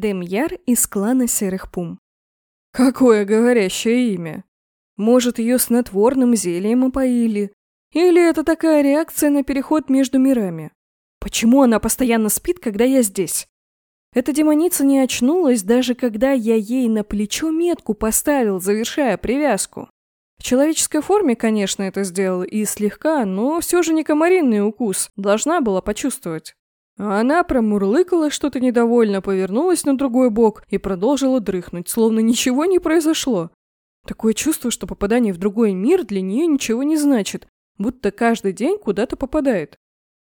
Демьяр из клана Серых Пум. Какое говорящее имя! Может, ее снотворным зельем опоили? Или это такая реакция на переход между мирами? Почему она постоянно спит, когда я здесь? Эта демоница не очнулась, даже когда я ей на плечо метку поставил, завершая привязку. В человеческой форме, конечно, это сделал и слегка, но все же не комаринный укус, должна была почувствовать. А она промурлыкала что-то недовольно, повернулась на другой бок и продолжила дрыхнуть, словно ничего не произошло. Такое чувство, что попадание в другой мир для нее ничего не значит, будто каждый день куда-то попадает.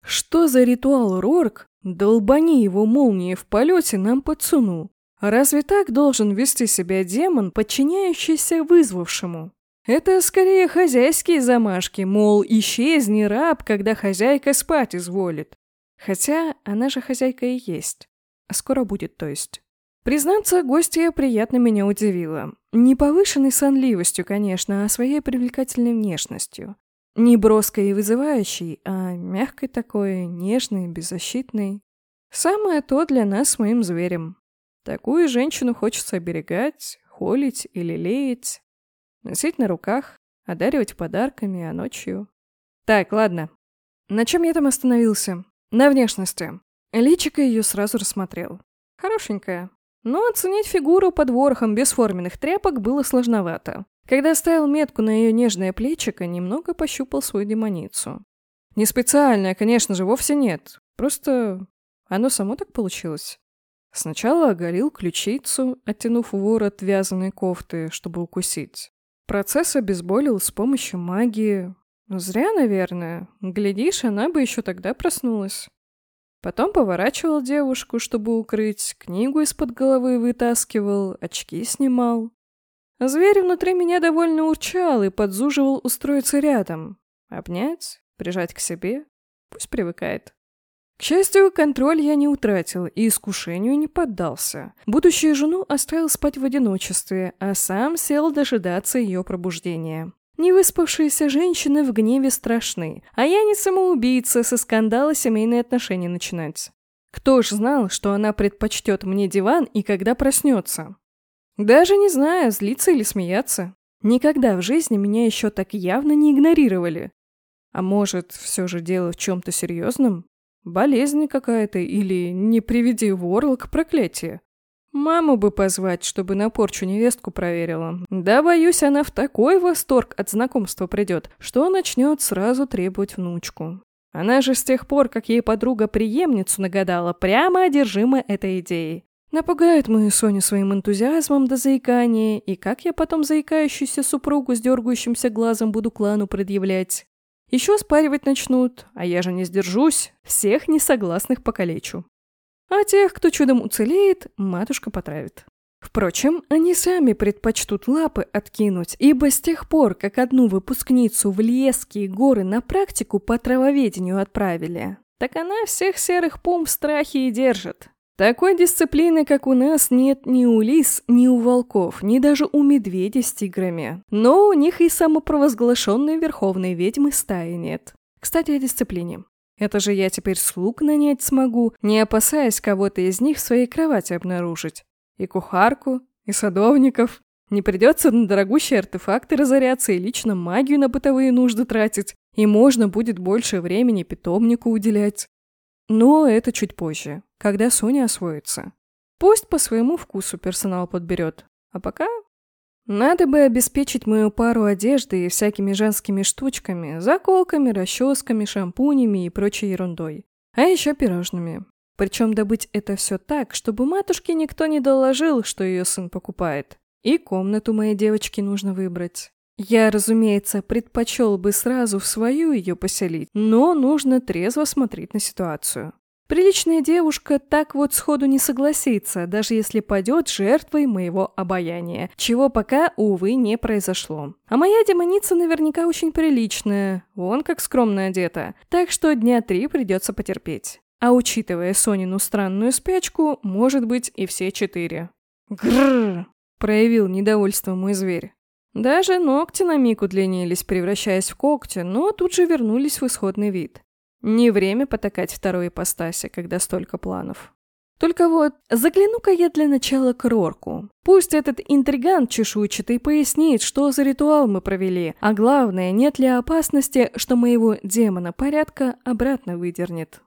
Что за ритуал Рорк, долбани его молнией в полете, нам подсунул? Разве так должен вести себя демон, подчиняющийся вызвавшему? Это скорее хозяйские замашки, мол, исчезни, раб, когда хозяйка спать изволит. Хотя она же хозяйка и есть. А скоро будет, то есть. Признаться, гостья приятно меня удивила. Не повышенной сонливостью, конечно, а своей привлекательной внешностью. Не броской и вызывающей, а мягкой такой, нежной, беззащитной. Самое то для нас с моим зверем. Такую женщину хочется оберегать, холить или лелеять, носить на руках, одаривать подарками, а ночью... Так, ладно. На чем я там остановился? На внешности. Личико ее сразу рассмотрел. Хорошенькая. Но оценить фигуру под ворохом бесформенных тряпок было сложновато. Когда ставил метку на ее нежное плечико, немного пощупал свою демоницу. Не специально, конечно же, вовсе нет. Просто оно само так получилось. Сначала оголил ключицу, оттянув ворот вязаной кофты, чтобы укусить. Процесс обезболил с помощью магии, Зря, наверное. Глядишь, она бы еще тогда проснулась. Потом поворачивал девушку, чтобы укрыть, книгу из-под головы вытаскивал, очки снимал. зверь внутри меня довольно урчал и подзуживал устроиться рядом. Обнять, прижать к себе. Пусть привыкает. К счастью, контроль я не утратил и искушению не поддался. Будущую жену оставил спать в одиночестве, а сам сел дожидаться ее пробуждения. Невыспавшиеся женщины в гневе страшны, а я не самоубийца со скандала семейные отношения начинать. Кто ж знал, что она предпочтет мне диван и когда проснется? Даже не знаю, злиться или смеяться. Никогда в жизни меня еще так явно не игнорировали. А может, все же дело в чем-то серьезном? Болезнь какая-то или, не приведи ворлок, проклятие? Маму бы позвать, чтобы на порчу невестку проверила. Да, боюсь, она в такой восторг от знакомства придет, что начнет сразу требовать внучку. Она же с тех пор, как ей подруга преемницу нагадала, прямо одержима этой идеей. Напугает мою Соню своим энтузиазмом до заикания, и как я потом заикающуюся супругу с дергающимся глазом буду клану предъявлять? Еще спаривать начнут, а я же не сдержусь, всех несогласных покалечу. А тех, кто чудом уцелеет, матушка потравит. Впрочем, они сами предпочтут лапы откинуть, ибо с тех пор, как одну выпускницу в Льеские горы на практику по травоведению отправили, так она всех серых пум в страхе и держит. Такой дисциплины, как у нас, нет ни у лис, ни у волков, ни даже у медведей с тиграми. Но у них и самопровозглашенной верховной ведьмы стаи нет. Кстати, о дисциплине. Это же я теперь слуг нанять смогу, не опасаясь кого-то из них в своей кровати обнаружить. И кухарку, и садовников. Не придется на дорогущие артефакты разоряться и лично магию на бытовые нужды тратить. И можно будет больше времени питомнику уделять. Но это чуть позже, когда Соня освоится. Пусть по своему вкусу персонал подберет. А пока надо бы обеспечить мою пару одежды и всякими женскими штучками, заколками, расческами, шампунями и прочей ерундой. А еще пирожными. Причем добыть это все так, чтобы матушке никто не доложил, что ее сын покупает. И комнату моей девочки нужно выбрать. Я, разумеется, предпочел бы сразу в свою ее поселить, но нужно трезво смотреть на ситуацию. Приличная девушка так вот сходу не согласится, даже если падет жертвой моего обаяния, чего пока, увы, не произошло. А моя демоница наверняка очень приличная, вон как скромно одета, так что дня три придется потерпеть. А учитывая Сонину странную спячку, может быть и все четыре. Грррр! проявил недовольство мой зверь. Даже ногти на миг удлинились, превращаясь в когти, но тут же вернулись в исходный вид. Не время потакать второй ипостаси, когда столько планов. Только вот загляну-ка я для начала к Рорку. Пусть этот интригант чешуйчатый пояснит, что за ритуал мы провели, а главное, нет ли опасности, что моего демона порядка обратно выдернет.